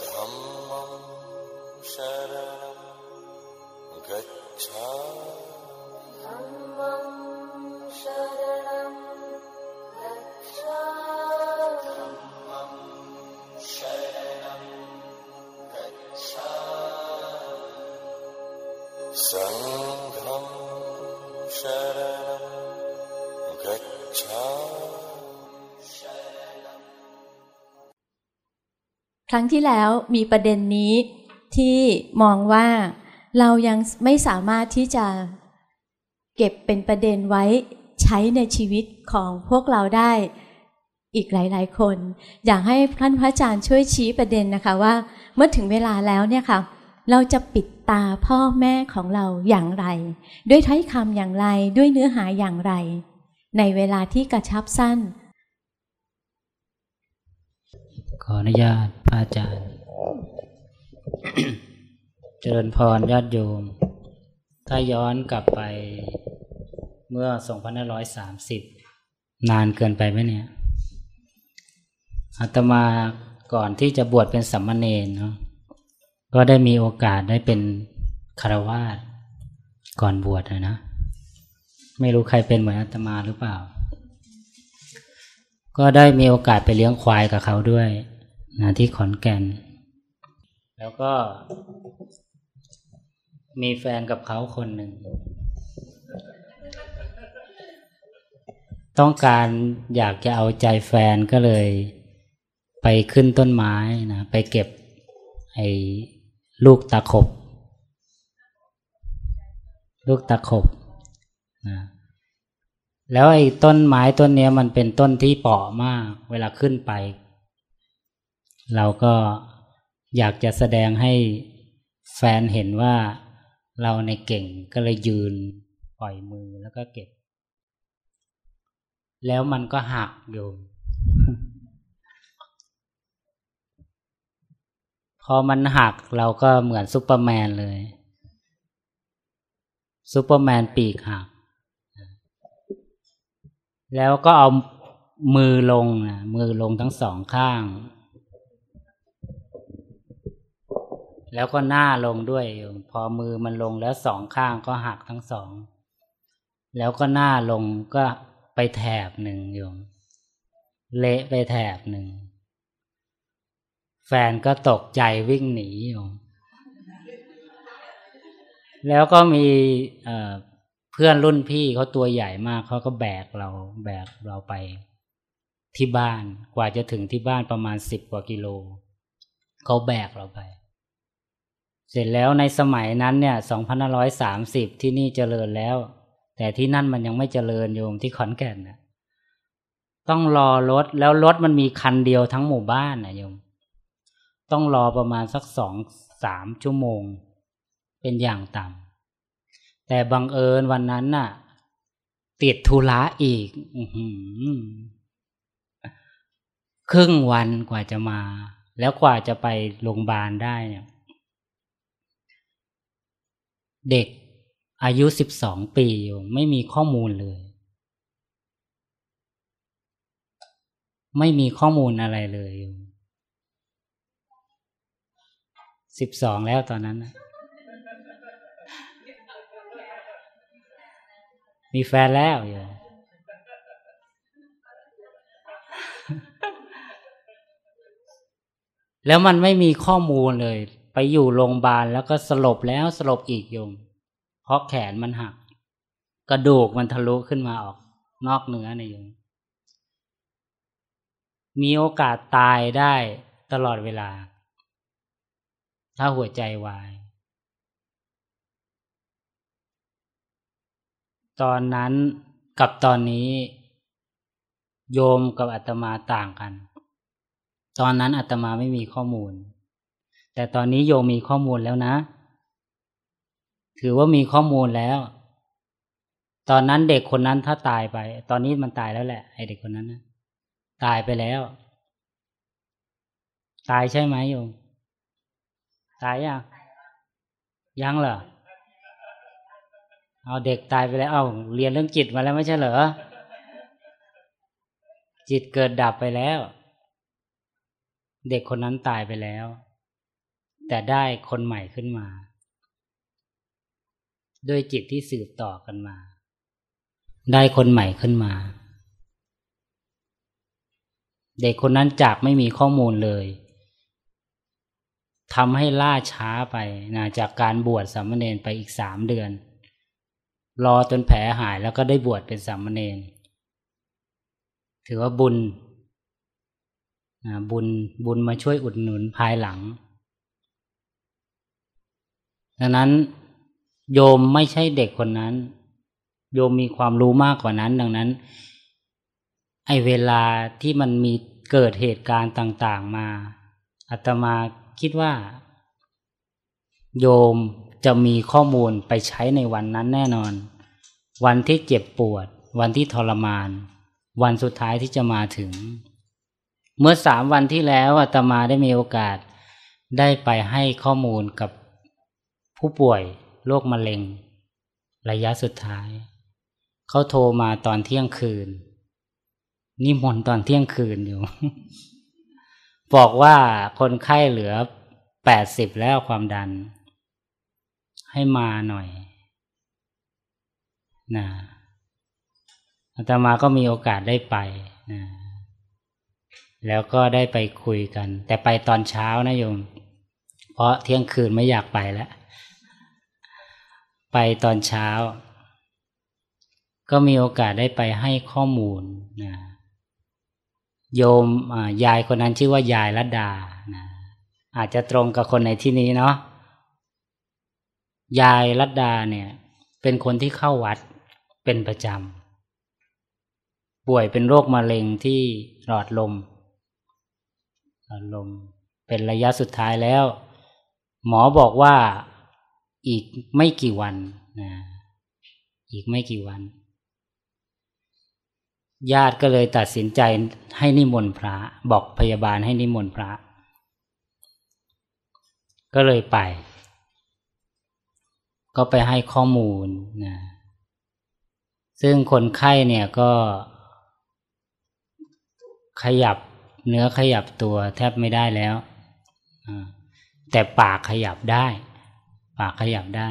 धम्मं शरणं गच्छ ครั้งที่แล้วมีประเด็นนี้ที่มองว่าเรายังไม่สามารถที่จะเก็บเป็นประเด็นไว้ใช้ในชีวิตของพวกเราได้อีกหลาย ๆ คน อยากให้ท่านพระอาจารย์ช่วยชี้ประเด็นนะคะว่า เมื่อถึงเวลาแล้วเนี่ยค่ะ เราจะปิดตาพ่อแม่ของเราอย่างไร ด้วยถ้อยคำอย่างไรด้วยเนื้อหาอย่างไร ในเวลาที่กระชับสั้น ขออนุญาต ระอาจารย์ เจริญพรญาติโยม ถ้าย้อนกลับไปเมื่อ 2530 นานเกินไปไหมเนี่ยอาตมาก่อนที่จะบวชเป็นสัมมาเนรเนาะก็ได้มีโอกาสได้เป็นคารวาสก่อนบวชนะ ไม่รู้ใครเป็นเหมือนอาตมาหรือเปล่า ก็ได้มีโอกาสไปเลี้ยงควายกับเขาด้วย นะที่ขอนแก่น แล้วก็ มีแฟนกับเขาคนหนึ่ง ต้องการอยากจะเอาใจแฟนก็เลย ไปขึ้นต้นไม้นะไปเก็บไอ้ลูกตะขบ ลูกตะขบนะแล้วไอ้ต้นไม้ต้นนี้มันเป็นต้นที่เปราะมาก เวลาขึ้นไป เราก็อยากจะแสดงให้แฟนเห็นว่าเราเนี่ยเก่งก็เลยยืนปล่อยมือแล้วก็เก็บ แล้วมันก็หักโยม พอมันหักเราก็เหมือนซูเปอร์แมนเลยซูเปอร์แมนปีกหัก แล้วก็เอามือลงนะมือลงทั้งสองข้าง แล้วก็หน้าลงด้วย พอมือมันลงแล้วสองข้างก็หักทั้งสอง แล้วก็หน้าลงก็ไปแถบหนึ่งโยม เละไปแถบหนึ่ง แฟนก็ตกใจวิ่งหนีโยม แล้วก็มีเพื่อนรุ่นพี่เขาตัวใหญ่มากเขาก็แบกเราแบกเราไป ที่บ้านกว่าจะถึงที่บ้านประมาณสิบกว่ากิโลเขาแบกเราไป เสร็จแล้วในสมัยนั้นเนี่ยสองพันร้อยสามสิบที่นี่เจริญแล้ว แต่ที่นั่นมันยังไม่เจริญโยมที่ขอนแก่นนะต้องรอรถแล้วรถมันมีคันเดียวทั้งหมู่บ้านนะโยม ต้องรอประมาณสักสองสามชั่วโมง เป็นอย่างต่ำแต่บังเอิญวันนั้นน่ะ ติดธุระอีกครึ่งวันกว่าจะมา แล้วกว่าจะไปโรงพยาบาลได้เนี่ย เด็กอายุสิบสองปีไม่มีข้อมูลเลย ไม่มีข้อมูลอะไรเลยสิบสองแล้วตอนนั้นมีแฟนแล้วอยู่แล้วมันไม่มีข้อมูลเลย ไปอยู่โรงพยาบาลแล้วก็สลบแล้วสลบอีกโยม เพราะแขนมันหัก กระดูกมันทะลุขึ้นมาออก นอกเนื้อในโยม มีโอกาสตายได้ตลอดเวลา ถ้าหัวใจวาย ตอนนั้นกับตอนนี้ โยมกับอาตมาต่างกัน ตอนนั้นอาตมาไม่มีข้อมูล แต่ตอนนี้โยมมีข้อมูลแล้วนะ ถือว่ามีข้อมูลแล้ว ตอนนั้นเด็กคนนั้นถ้าตายไป ตอนนี้มันตายแล้วแหละไอเด็กคนนั้นนะตายไปแล้ว ตายใช่ไหมโยม ตายยังยังเหรอเอาเด็กตายไปแล้ว เอาเรียนเรื่องจิตมาแล้วไม่ใช่เหรอ จิตเกิดดับไปแล้ว เด็กคนนั้นตายไปแล้ว แต่ได้คนใหม่ขึ้นมา ด้วยจิตที่สืบต่อกันมา ได้คนใหม่ขึ้นมา เด็กคนนั้นจากไม่มีข้อมูลเลยทำให้ล่าช้าไปนะจากการบวชสามเณรไปอีกสามเดือน รอจนแผลหายแล้วก็ได้บวชเป็นสามเณรถือว่าบุญบุญบุญมาช่วยอุดหนุนภายหลัง ดังนั้นโยมไม่ใช่เด็กคนนั้น โยมมีความรู้มากกว่านั้น ดังนั้น ไอเวลาที่มันมีเกิดเหตุการณ์ต่าง ๆ มาอาตมาคิดว่า โยมจะมีข้อมูลไปใช้ในวันนั้นแน่นอน วันที่เจ็บปวด วันที่ทรมาน วันสุดท้ายที่จะมาถึง เมื่อสามวันที่แล้วอาตมาได้มีโอกาสได้ไปให้ข้อมูลกับ ผู้ป่วยโรคมะเร็ง ระยะสุดท้าย เขาโทรมาตอนเที่ยงคืน นิมนต์ตอนเที่ยงคืนอยู่ บอกว่าคนไข้เหลือแปดสิบแล้วความดัน ให้มาหน่อยนะอาตมาก็มีโอกาสได้ไปนะแล้วก็ได้ไปคุยกัน แต่ไปตอนเช้านะโยม เพราะเที่ยงคืนไม่อยากไปแล้ว ไปตอนเช้า ก็มีโอกาสได้ไปให้ข้อมูลนะโยมยายคนนั้นชื่อว่ายายรัดดานะอาจจะตรงกับคนในที่นี้เนาะยายรัดดาเนี่ย เป็นคนที่เข้าวัดเป็นประจำป่วยเป็นโรคมะเร็งที่หลอดลมหลอดลม เป็นระยะสุดท้ายแล้ว หมอบอกว่า อีกไม่กี่วันนะอีกไม่กี่วัน ญาติก็เลยตัดสินใจให้นิมนต์พระ บอกพยาบาลให้นิมนต์พระ ก็เลยไป ก็ไปให้ข้อมูลนะซึ่งคนไข้เนี่ยก็ ขยับเนื้อขยับตัวแทบไม่ได้แล้ว แต่ปากขยับได้ ปากขยับได้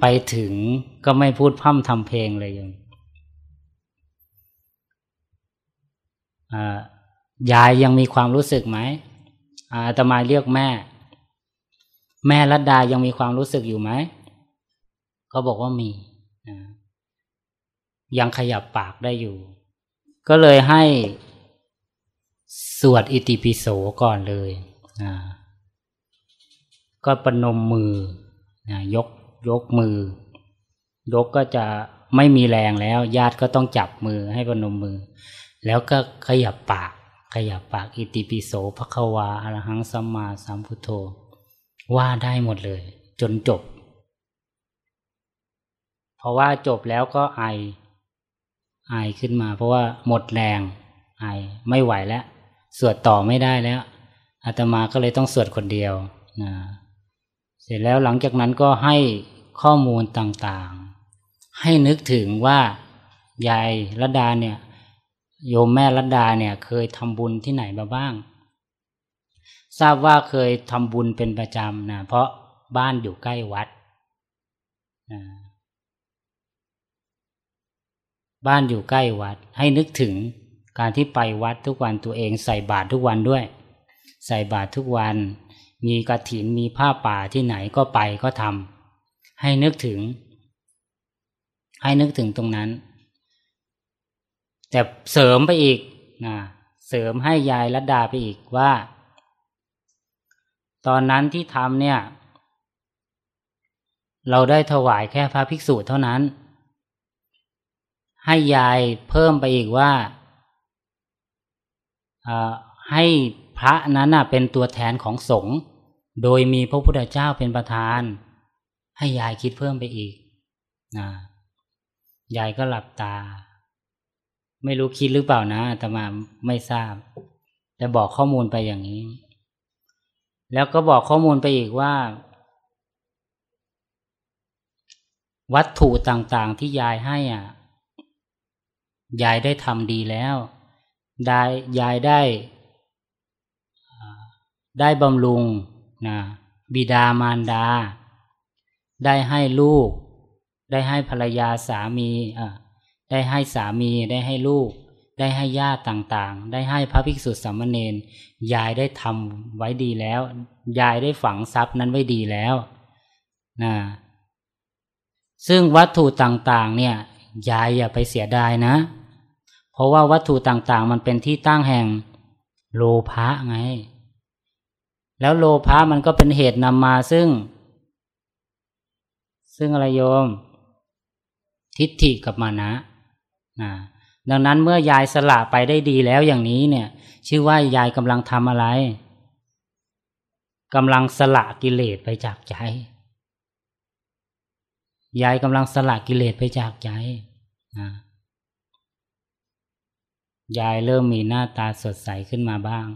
ไปถึงก็ไม่พูดพร่ำทำเพลงเลยยังยายยังมีความรู้สึกไหมอาตมาเรียกแม่ แม่รัดดายังมีความรู้สึกอยู่ไหมก็บอกว่ามียังขยับปากได้อยู่ ก็เลยให้สวดอิติปิโสก่อนเลยอ่า ก็ปนมมือนะยกยกมือ ยกก็จะไม่มีแรงแล้ว ญาติก็ต้องจับมือให้ปนมมือ แล้วก็ขยับปาก ขยับปากอิติปิโสภควาอรหังสัมมาสัมพุทโธ ว่าได้หมดเลย จนจบ เพราะว่าจบแล้วก็ไอไอขึ้นมา เพราะว่าหมดแรงไอไม่ไหวแล้ว สวดต่อไม่ได้แล้วอาตมาก็เลยต้องสวดคนเดียวนะ เสร็จแล้วหลังจากนั้นก็ให้ข้อมูลต่างๆ ให้นึกถึงว่ายายรัดาเนี่ยโยมแม่รัดาเนี่ยเคยทำบุญที่ไหนมาบ้าง ทราบว่าเคยทำบุญเป็นประจำนะเพราะบ้านอยู่ใกล้วัดนะบ้านอยู่ใกล้วัด ให้นึกถึงการที่ไปวัดทุกวันตัวเองใส่บาตรทุกวันด้วย ใส่บาตรทุกวัน มีกระถินมีผ้าป่าที่ไหนก็ไปก็ทำให้นึกถึง ให้นึกถึงตรงนั้น แต่เสริมไปอีกนะเสริมให้ยายรัดดาไปอีกว่า ตอนนั้นที่ทำเนี่ย เราได้ถวายแค่พระภิกษุเท่านั้น ให้ยายเพิ่มไปอีกว่าให้พระนั้นเป็นตัวแทนของสงฆ์ โดยมีพระพุทธเจ้าเป็นประธาน ให้ยายคิดเพิ่มไปอีกนะยายก็หลับตา ไม่รู้คิดหรือเปล่านะแต่มาไม่ทราบ แต่บอกข้อมูลไปอย่างนี้ แล้วก็บอกข้อมูลไปอีกว่า วัตถุต่างๆที่ยายให้อะ ยายได้ทำดีแล้วได้ยายได้ ได้บำรุง นะบิดามารดา ได้ให้ลูก ได้ให้ภรรยาสามีอะได้ให้สามีได้ให้ลูก ได้ให้ญาติต่างๆ ได้ให้พระภิกษุสามเณรยายได้ทำไว้ดีแล้ว ยายได้ฝังทรัพย์นั้นไว้ดีแล้วนะซึ่งวัตถุต่างๆ เนี่ย ยายอย่าไปเสียดายนะ เพราะว่าวัตถุต่างๆ มันเป็นที่ตั้งแห่งโลภะไง แล้วโลภะมันก็เป็นเหตุนำมาซึ่ง ซึ่งอะไรโยม ทิฏฐิกับมานะนะดังนั้นเมื่อยายสละไปได้ดีแล้วอย่างนี้เนี่ย ชื่อว่ายายกำลังทำอะไรกำลังสละกิเลสไปจากใจ ยายกำลังสละกิเลสไปจากใจนะยายเริ่มมีหน้าตาสดใสขึ้นมาบ้าง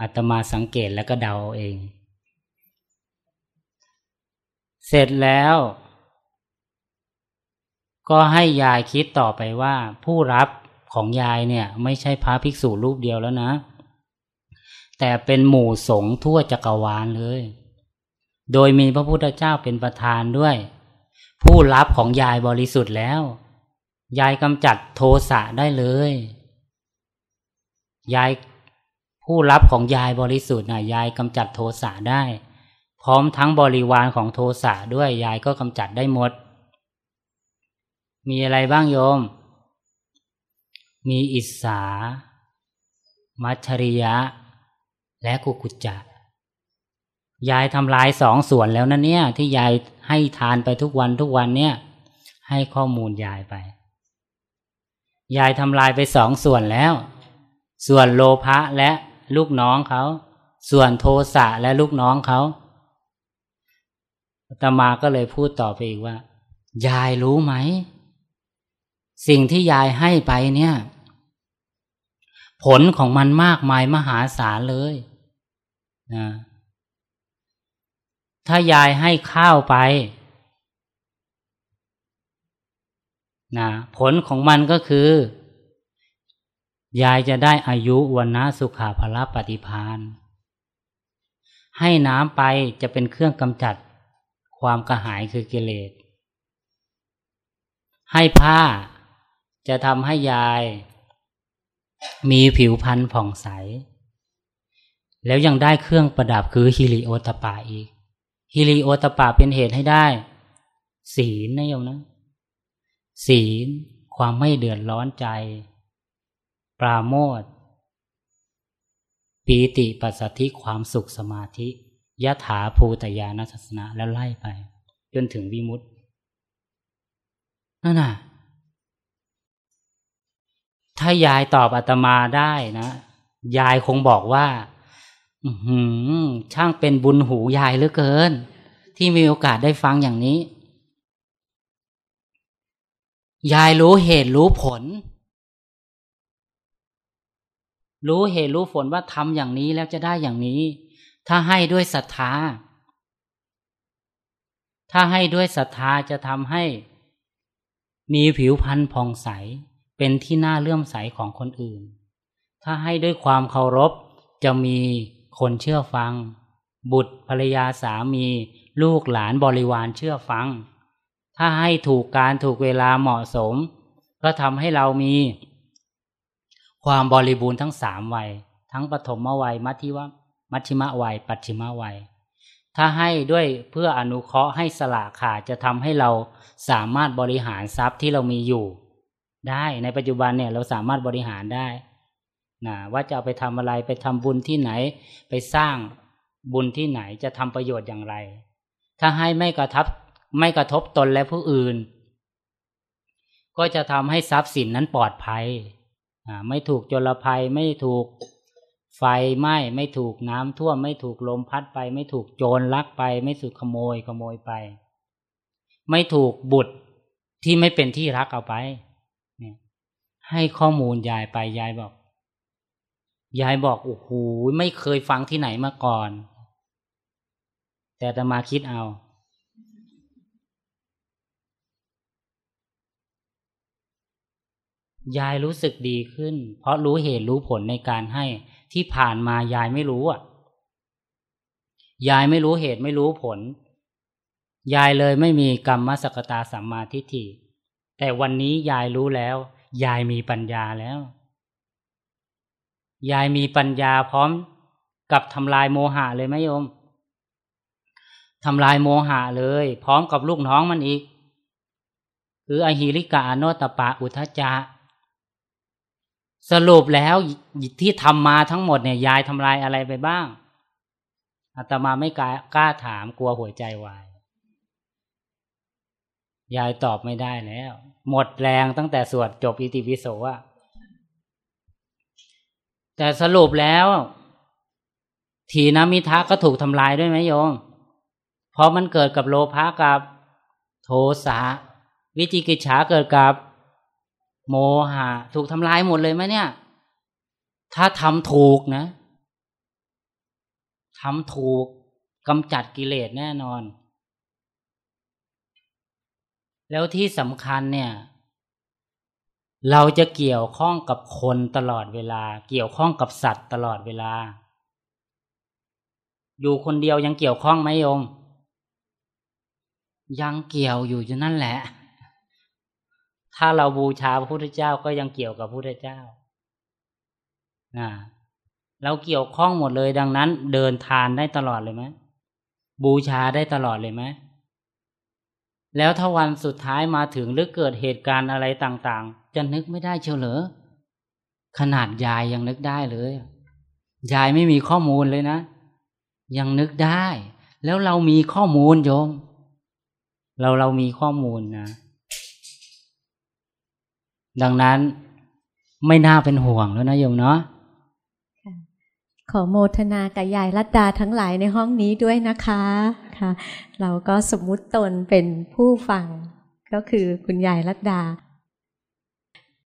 อาตมาสังเกตแล้วก็เดาเอง เสร็จแล้ว ก็ให้ยายคิดต่อไปว่า ผู้รับของยายเนี่ย ไม่ใช่พระภิกษุรูปเดียวแล้วนะ แต่เป็นหมู่สงฆ์ทั่วจักรวาลเลย โดยมีพระพุทธเจ้าเป็นประธานด้วย ผู้รับของยายบริสุทธิ์แล้ว ยายกำจัดโทสะได้เลย ยาย ผู้รับของยายบริสุทธิ์นะยายกำจัดโทสะได้ พร้อมทั้งบริวารของโทสะด้วยยายก็กำจัดได้หมด มีอะไรบ้างโยม มีอิสา มัชริยะ และกุกุจจะยายทำลายสองส่วนแล้วนะเนี่ย ที่ยายให้ทานไปทุกวันทุกวันเนี่ย ให้ข้อมูลยายไป ยายทำลายไปสองส่วนแล้ว ส่วนโลภะและ ลูกน้องเขา ส่วนโทสะและลูกน้องเขาตมาก็เลยพูดต่อไปอีกว่า ยายรู้ไหม สิ่งที่ยายให้ไปเนี่ย ผลของมันมากมายมหาศาลเลยนะถ้ายายให้ข้าวไปนะผลของมันก็คือ ยายจะได้อายุวันนะสุขาภละปฏิพานให้น้ำไปจะเป็นเครื่องกำจัดความกระหายคือกิเลส ให้ผ้าจะทำให้ยาย มีผิวพรรณผ่องใส แล้วยังได้เครื่องประดับคือฮิริโอตปาอีกฮิริโอตปาเป็นเหตุให้ได้ ศีลนะโยมนะ ศีลความไม่เดือดร้อนใจ ปราโมทปีติปัสสธิความสุขสมาธิยะถาภูตยานัสนะแล้วไล่ไป จนถึงวิมุตตินั่นน่ะ ถ้ายายตอบอาตมาได้นะ ยายคงบอกว่า อืช่างเป็นบุญหูยายเหลือเกิน ที่มีโอกาสได้ฟังอย่างนี้ ยายรู้เหตุรู้ผล รู้เหตุรู้ผลว่าทำอย่างนี้แล้วจะได้อย่างนี้ ถ้าให้ด้วยศรัทธา ถ้าให้ด้วยศรัทธาจะทำให้ มีผิวพรรณผ่องใส เป็นที่น่าเลื่อมใสของคนอื่น ถ้าให้ด้วยความเคารพจะมีคนเชื่อฟัง บุตรภรรยาสามี ลูกหลานบริวารเชื่อฟัง ถ้าให้ถูกการถูกเวลาเหมาะสม ก็ทำให้เรามี ความบริบูรณ์ทั้งสามวัย ทั้งปฐมวัยมัธิวมัชชิมวัย ปัจฉิมวัย ถ้าให้ด้วยเพื่ออนุเคราะห์ให้สละขาดจะทำให้เราสามารถบริหารทรัพย์ที่เรามีอยู่ ได้ในปัจจุบันเนี่ยเราสามารถบริหารได้นะว่าจะเอาไปทำอะไรไปทำบุญที่ไหน ไปสร้างบุญที่ไหนจะทำประโยชน์อย่างไร ถ้าให้ไม่กระทบไม่กระทบตนและผู้อื่น ก็จะทำให้ทรัพย์สินนั้นปลอดภัย ไม่ถูกจลภัยไม่ถูกไฟไหม้ไม่ถูกน้ำท่วมไม่ถูกลมพัดไป ไม่ถูกโจรลักไป ไม่ถูกขโมยขโมยไป ไม่ถูกบุตรที่ไม่เป็นที่รักเอาไปเนี่ยให้ข้อมูลยายไปยายบอกยายบอกโอ้โหไม่เคยฟังที่ไหนมาก่อน แต่จะมาคิดเอา ยายรู้สึกดีขึ้น เพราะรู้เหตุรู้ผลในการให้ที่ผ่านมายายไม่รู้อะ ยายไม่รู้เหตุไม่รู้ผล ยายเลยไม่มีกรรมสกตาสัมมาทิฏฐิแต่วันนี้ยายรู้แล้ว ยายมีปัญญาแล้ว ยายมีปัญญาพร้อมกับทำลายโมหะเลยไหมโยมทำลายโมหะเลย พร้อมกับลูกน้องมันอีก คืออหิริกาโนตปะอุทจจะ สรุปแล้วที่ทำมาทั้งหมดเนี่ยยายทำลายอะไรไปบ้างอาตมาไม่กล้ากล้าถามกลัวหัวใจวาย ยายตอบไม่ได้แล้ว หมดแรงตั้งแต่สวดจบอิติปิโสอะแต่สรุปแล้วทีนมิทะก็ถูกทำลายด้วยไหมโยม เพราะมันเกิดกับโลภะกับโทสะวิจิกิจฉาเกิดกับ โมหะถูกทำลายหมดเลยไหมเนี่ย ถ้าทำถูกนะทำถูกกำจัดกิเลสแน่นอน แล้วที่สำคัญเนี่ย เราจะเกี่ยวข้องกับคนตลอดเวลา เกี่ยวข้องกับสัตว์ตลอดเวลา อยู่คนเดียวยังเกี่ยวข้องไหมโยม ยังเกี่ยวอยู่อยู่นั่นแหละ ถ้าเราบูชาพระพุทธเจ้าก็ยังเกี่ยวกับพระพุทธเจ้านะเราเกี่ยวข้องหมดเลยดังนั้น เดินทานได้ตลอดเลยไหมบูชาได้ตลอดเลยไหมแล้วถ้าวันสุดท้ายมาถึงหรือเกิดเหตุการณ์อะไรต่างๆ จะนึกไม่ได้เชียวเหรอขนาดยายยังนึกได้เลย ยายไม่มีข้อมูลเลยนะ ยังนึกได้ แล้วเรามีข้อมูลโยม เราเรามีข้อมูลนะ ดังนั้นไม่น่าเป็นห่วงแล้วนะโยมเนาะขอโมทนากับยายรัตดาทั้งหลายในห้องนี้ด้วยนะคะค่ะ เราก็สมมุติตนเป็นผู้ฟัง ก็คือคุณยายรัตดา